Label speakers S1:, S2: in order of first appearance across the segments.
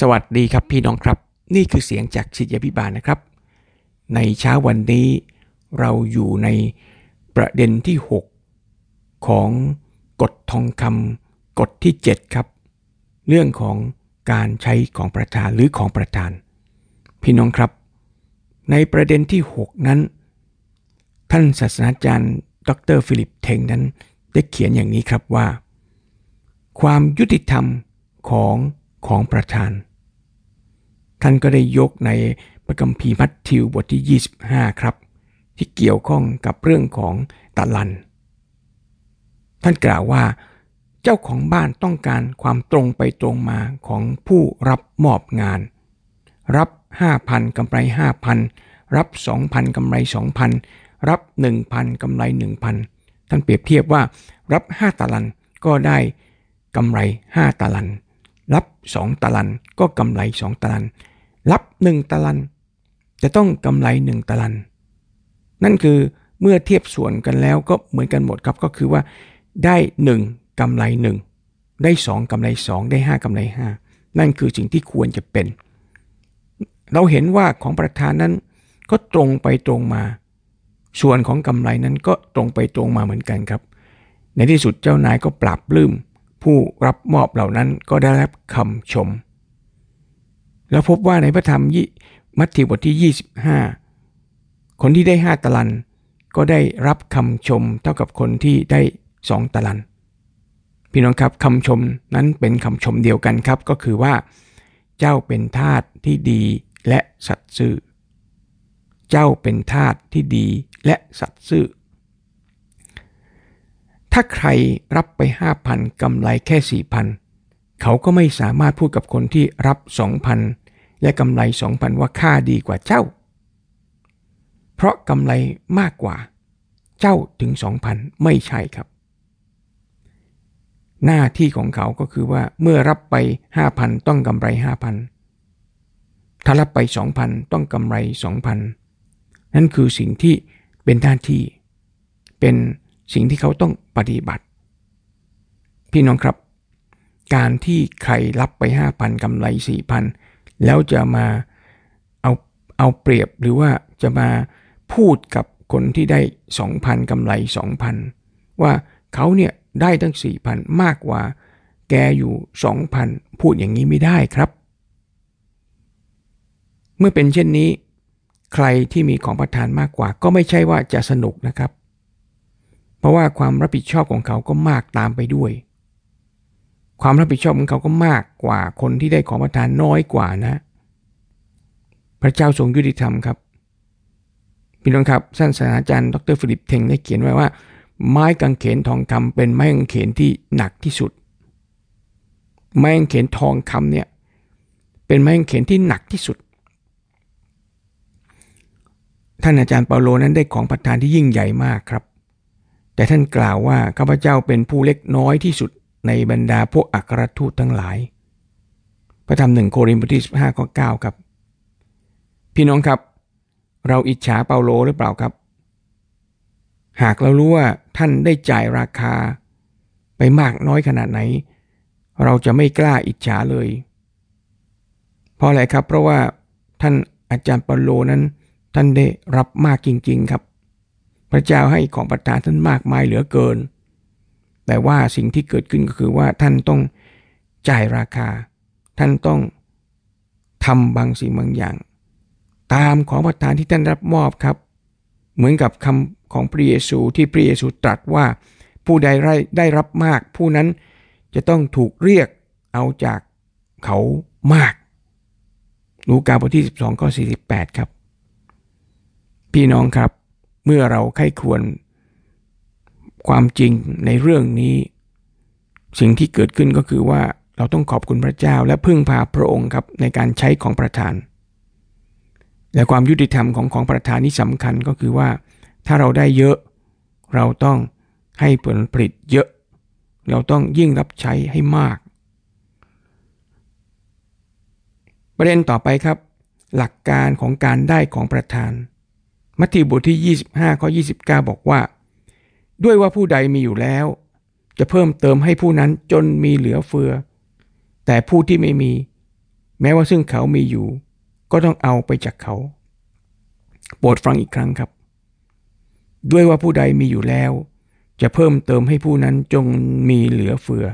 S1: สวัสดีครับพี่น้องครับ นี่คือเสียงจากศิษยาพิบาลนะครับ ในเช้าวันนี้เราอยู่ในประเด็นที่ 6 ของกฎทองคำกฎที่ 7 ครับ เรื่องของการใช้ของประทานหรือของประทาน พี่น้องครับ ในประเด็นที่ 6 นั้น ท่านศาสนาจารย์ ดร. Philip Teng นั้นได้เขียนอย่างนี้ครับว่า ความยุติธรรมของ ของประธาน ท่านก็ได้ยกในพระคัมภีร์มัทธิวบทที่ 25 ครับ ที่เกี่ยวข้องกับเรื่องของตะลัน ท่านกล่าวว่า เจ้าของบ้านต้องการความตรงไปตรงมาของผู้รับมอบงาน รับ 5,000กำไร 5,000 รับ 2,000กำไร 2,000 รับ 1,000กำไร 1,000 ท่านเปรียบเทียบว่ารับ 5ตะลันก็ได้กำไร 5ตะลัน รับ 2ตะลันก็กำไร 2ตะลัน รับ 1ตะลัน จะต้องกำไร 1ตะลัน นั่นคือเมื่อเทียบส่วนกันแล้วก็เหมือนกันหมดครับก็คือว่าได้ 1กำไร 1 ได้ 2กำไร 2 ได้ 5กำไร 5 นั่นคือสิ่งที่ควรจะเป็น เราเห็นว่าของประธานนั้นก็ตรงไปตรงมา ส่วนของกำไรนั้นก็ตรงไปตรงมาเหมือนกันครับ ในที่สุดเจ้านายก็ปรับลืม ผู้รับมอบเหล่านั้นก็ได้รับคำชม แล้วพบว่าในพระธรรมมัทธิวบทที่ 25 คนที่ได้ 5ตะลัน ก็ได้รับคำชมเท่ากับคนที่ได้ 2ตะลัน พี่น้องครับคำชมนั้นเป็นคำชมเดียวกันครับ ก็คือว่า เจ้าเป็นทาสที่ดีและสัตย์ซื่อ เจ้าเป็นทาสที่ดีและสัตย์ซื่อ ถ้าใครรับไป 5,000กำไรแค่ 4,000 เขาก็ไม่สามารถพูดกับคนที่รับ 2,000 และกำไร 2,000 ว่าค่าดีกว่าเจ้า เพราะกำไรมากกว่า เจ้าถึง 2,000 ไม่ใช่ครับ หน้าที่ของเขาก็คือว่าเมื่อรับไป 5,000 ต้องกำไร 5,000 ถ้ารับไป 2,000 ต้องกำไร 2,000 นั่นคือสิ่งที่เป็นหน้าที่เป็น สิ่งที่เขาต้องปฏิบัติ พี่น้องครับ การที่ใครรับไป 5,000กำไร 4,000 แล้วจะมาเอาเอาเปรียบหรือว่าจะมาพูดกับคนที่ได้ 2,000กำไร 2,000 ว่าเขาเนี่ยได้ตั้ง 4,000 มากกว่า แกอยู่ 2,000 พูดอย่างนี้ไม่ได้ครับ เมื่อเป็นเช่นนี้ ใครที่มีของประทานมากกว่า ก็ไม่ใช่ว่าจะสนุกนะครับ เพราะว่าความรับผิดชอบของเขาก็มากตามไปด้วย ความรับผิดชอบของเขาก็มากกว่าคนที่ได้ของประทานน้อยกว่านะ พระเจ้าทรงยุติธรรมครับพี่น้องครับท่านศาสตราจารย์ดรฟิลิปเทงได้เขียนไว้ว่า ไม้กางเขนทองคำเป็นไม้กางเขนที่หนักที่สุด ไม้กางเขนทองคำเนี่ยเป็นไม้กางเขนที่หนักที่สุด ท่านอาจารย์เปาโลนั้นได้ของประทานที่ยิ่งใหญ่มากครับ แต่ท่านกล่าวว่าข้าพเจ้าเป็นผู้เล็กน้อยที่สุดในบรรดาพวกอัครทูตทั้งหลาย พระธรรมหนึ่งโครินธ์บทที่15ข้อ9ครับ พี่น้องครับ เราอิจฉาเปาโลหรือเปล่าครับ หากเรารู้ว่าท่านได้จ่ายราคาไปมากน้อยขนาดไหน เราจะไม่กล้าอิจฉาเลย เพราะอะไรครับเพราะว่าท่านอาจารย์เปาโลนั้น ท่านได้รับมากจริง ๆครับ พระเจ้าให้ของประทานท่านมากมายเหลือเกิน แต่ว่าสิ่งที่เกิดขึ้นก็คือว่าท่านต้องจ่ายราคา ท่านต้องทำบางสิ่งบางอย่าง ตามของประทานที่ท่านรับมอบครับ เหมือนกับคำของพระเยซูที่พระเยซูตรัสว่า ผู้ใดได้รับมาก ผู้นั้นจะต้องถูกเรียกเอาจากเขามาก ลูกาบทที่ 12ข้อ48 ครับ พี่น้องครับ เมื่อเราไข้ควรความจริงในเรื่องนี้ สิ่งที่เกิดขึ้นก็คือว่าเราต้องขอบคุณพระเจ้าและพึ่งพาพระองค์ครับในการใช้ของประทาน และความยุติธรรมของของประทานนี้สำคัญก็คือว่า ถ้าเราได้เยอะ เราต้องให้ผลผลิตเยอะ เราต้องยิ่งรับใช้ให้มาก ประเด็นต่อไปครับ หลักการของการได้ของประทาน มัทธิวบทที่ 25ข้อ29 บอกว่า ด้วยว่าผู้ใดมีอยู่แล้ว จะเพิ่มเติมให้ผู้นั้นจนมีเหลือเฟือ แต่ผู้ที่ไม่มี แม้ว่าซึ่งเขามีอยู่ ก็ต้องเอาไปจากเขาโปรดฟังอีกครั้งครับ ด้วยว่าผู้ใดมีอยู่แล้ว จะเพิ่มเติมให้ผู้นั้นจงมีเหลือเฟือ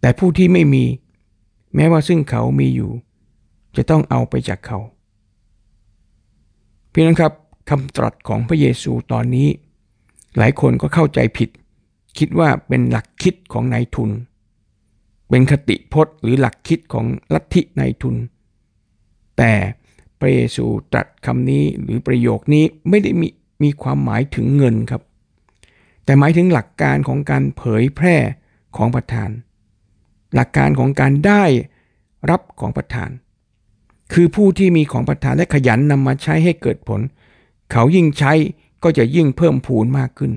S1: แต่ผู้ที่ไม่มี แม้ว่าซึ่งเขามีอยู่ จะต้องเอาไปจากเขา พี่น้องครับคำตรัสของพระเยซูตอนนี้ หลายคนก็เข้าใจผิด คิดว่าเป็นหลักคิดของนายทุน เป็นคติพจน์หรือหลักคิดของลัทธินายทุน แต่พระเยซูตรัสคำนี้หรือประโยคนี้ไม่ได้มีมีความหมายถึงเงินครับ แต่หมายถึงหลักการของการเผยแพร่ของประธาน หลักการของการได้รับของประธาน คือผู้ที่มีของประธานและขยันนำมาใช้ให้เกิดผล เขายิ่งใช้ก็จะยิ่งเพิ่มพูนมากขึ้น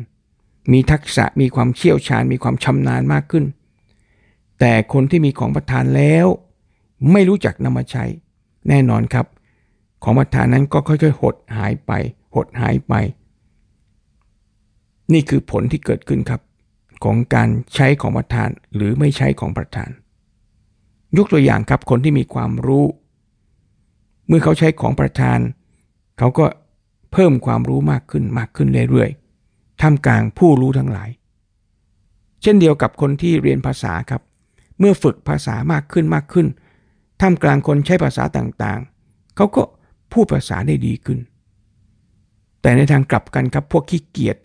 S1: มีทักษะมีความเชี่ยวชาญมีความชำนาญมากขึ้น แต่คนที่มีของประทานแล้ว ไม่รู้จักนำมาใช้ แน่นอนครับ ของประทานนั้นก็ค่อยๆ หดหายไป หดหายไป นี่คือผลที่เกิดขึ้นครับ ของการใช้ของประทานหรือไม่ใช้ของประทาน ยกตัวอย่างครับคนที่มีความรู้ เมื่อเขาใช้ของประทาน เขาก็เพิ่มความรู้มากขึ้นมากขึ้นเรื่อยๆท่ามกลางผู้รู้ทั้งหลาย เช่นเดียวกับคนที่เรียนภาษาครับ เมื่อฝึกภาษามากขึ้นมากขึ้นท่ามกลางคนใช้ภาษาต่างๆ เขาก็พูดภาษาได้ดีขึ้น แต่ในทางกลับกันครับพวกขี้เกียจ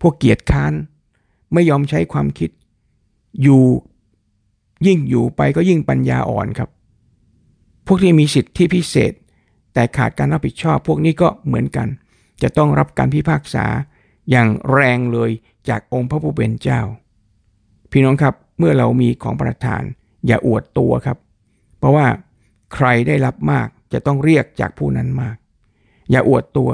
S1: พวกเกียจค้าน ไม่ยอมใช้ความคิด อยู่ยิ่งอยู่ไปก็ยิ่งปัญญาอ่อนครับ พวกที่มีสิทธิพิเศษ แต่ขาดการรับผิดชอบ พวกนี้ก็เหมือนกัน จะต้องรับการพิพากษาอย่างแรงเลยจากองค์พระผู้เป็นเจ้า พี่น้องครับเมื่อเรามีของประทาน อย่าอวดตัวครับ เพราะว่าใครได้รับมากจะต้องเรียกจากผู้นั้นมาก อย่าอวดตัว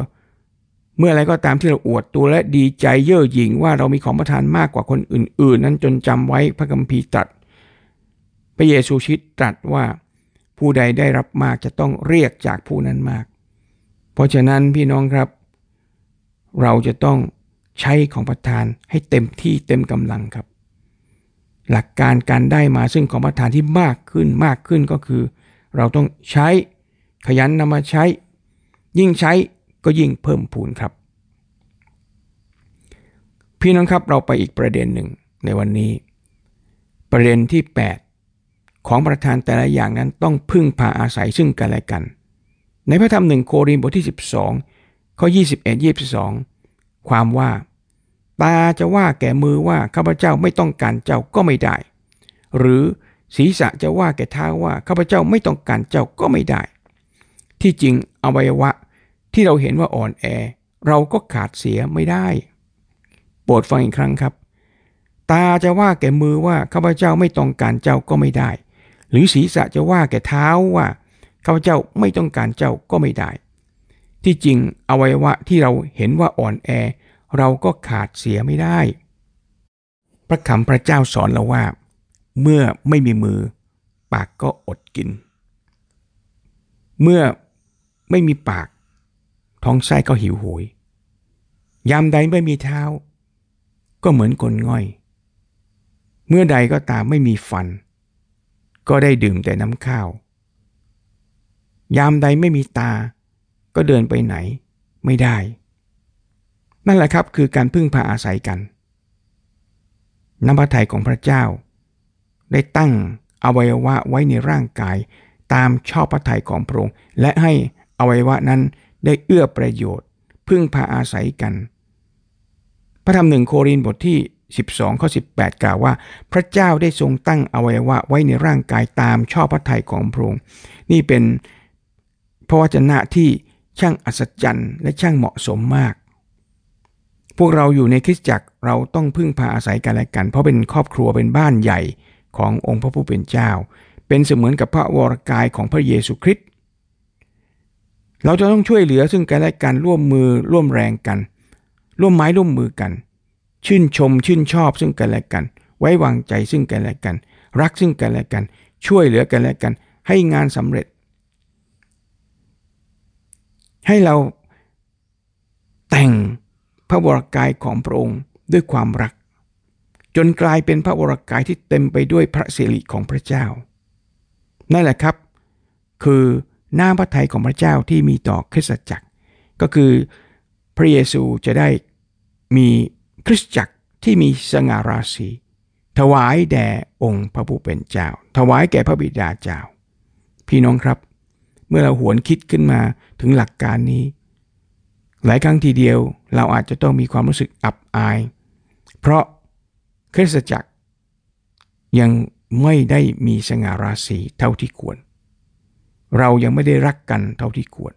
S1: เมื่ออะไรก็ตามที่เราอวดตัวและดีใจเย่อหยิ่งว่าเรามีของประทานมากกว่าคนอื่น ๆ นั้นจนจำไว้พระคัมภีร์ตรัสพระเยซูชิตตรัสว่า ผู้ใดได้รับมากจะต้องเรียกจากผู้นั้นมาก เพราะฉะนั้นพี่น้องครับ เราจะต้องใช้ของประทานให้เต็มที่เต็มกำลังครับ หลักการการได้มาซึ่งของประทานที่มากขึ้นมากขึ้นก็คือ เราต้องใช้ขยันนำมาใช้ ยิ่งใช้ก็ยิ่งเพิ่มพูนครับ พี่น้องครับเราไปอีกประเด็นหนึ่งในวันนี้ ประเด็นที่ 8 ของประธานแต่ละอย่างนั้นต้องพึ่งพาอาศัยซึ่งกันและกัน ในพระธรรมหนึ่งโครินธ์บทที่ 12 ข้อ 21 22 ความว่า ตาจะว่าแก่มือว่าข้าพเจ้าไม่ต้องการเจ้าก็ไม่ได้ หรือศีรษะจะว่าแก่เท้าว่าข้าพเจ้าไม่ต้องการเจ้าก็ไม่ได้ ที่จริงอวัยวะที่เราเห็นว่าอ่อนแอ เราก็ขาดเสียไม่ได้ โปรดฟังอีกครั้งครับ ตาจะว่าแก่มือว่าข้าพเจ้าไม่ต้องการเจ้าก็ไม่ได้ หรือศีรษะจะว่าแก่เท้าว่าข้าพเจ้าไม่ต้องการเจ้าก็ไม่ได้ ที่จริงอวัยวะที่เราเห็นว่าอ่อนแอ เราก็ขาดเสียไม่ได้ พระคำพระเจ้าสอนเราว่า เมื่อไม่มีมือ ปากก็อดกิน เมื่อไม่มีปาก ท้องไส้ก็หิวโหย ยามใดไม่มีเท้า ก็เหมือนคนง่อย เมื่อใดก็ตามไม่มีฟัน ก็ได้ดื่มแต่น้ำข้าว ยามใดไม่มีตา ก็เดินไปไหนไม่ได้ นั่นแหละครับคือการพึ่งพาอาศัยกัน น้ำพระทัยของพระเจ้า ได้ตั้งอวัยวะไว้ในร่างกายตามชอบพระทัยของพระองค์ และให้อวัยวะนั้นได้เอื้อประโยชน์ พึ่งพาอาศัยกัน พระธรรมหนึ่งโครินบทที่ 12ข้อ18 กล่าวว่า พระเจ้าได้ทรงตั้งอวัยวะไว้ในร่างกายตามชอบพระทัยของพระองค์นี่เป็นพระวจนะที่ช่างอัศจรรย์และช่างเหมาะสมมาก พวกเราอยู่ในคริสตจักรเราต้องพึ่งพาอาศัยกันและกัน เพราะเป็นครอบครัวเป็นบ้านใหญ่ขององค์พระผู้เป็นเจ้า เป็นเสมือนกับพระวรกายของพระเยซูคริสต์เราจะต้องช่วยเหลือซึ่งกันและกันร่วมมือร่วมแรงกัน ร่วมไม้ร่วมมือกัน ชื่นชมชื่นชอบซึ่งกันและกัน ไว้วางใจซึ่งกันและกัน รักซึ่งกันและกัน ช่วยเหลือกันและกัน ให้งานสำเร็จ ให้เราแต่งพระวรกายของพระองค์ด้วยความรัก จนกลายเป็นพระวรกายที่เต็มไปด้วยพระสิริของพระเจ้า นั่นแหละครับ คือหน้ำพระทัยของพระเจ้าที่มีต่อคริสตจักร ก็คือพระเยซูจะได้มี คริสตจักรที่มีสง่าราศีถวายแด่องค์พระผู้เป็นเจ้า ถวายแก่พระบิดาเจ้า พี่น้องครับ เมื่อเราหวนคิดขึ้นมาถึงหลักการนี้ หลายครั้งทีเดียวเราอาจจะต้องมีความรู้สึกอับอาย เพราะคริสตจักร ยังไม่ได้มีสง่าราศีเท่าที่ควร เรายังไม่ได้รักกันเท่าที่ควร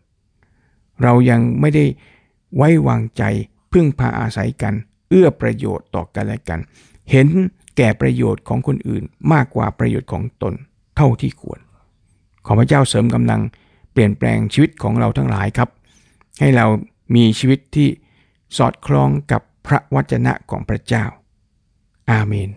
S1: เรายังไม่ได้ไว้วางใจพึ่งพาอาศัยกัน เอื้อประโยชน์ต่อกันและกัน เห็นแก่ประโยชน์ของคนอื่นมากกว่าประโยชน์ของตนเท่าที่ควร ขอพระเจ้าเสริมกำลังเปลี่ยนแปลงชีวิตของเราทั้งหลายครับ ให้เรามีชีวิตที่สอดคล้องกับพระวจนะของพระเจ้า อาเมน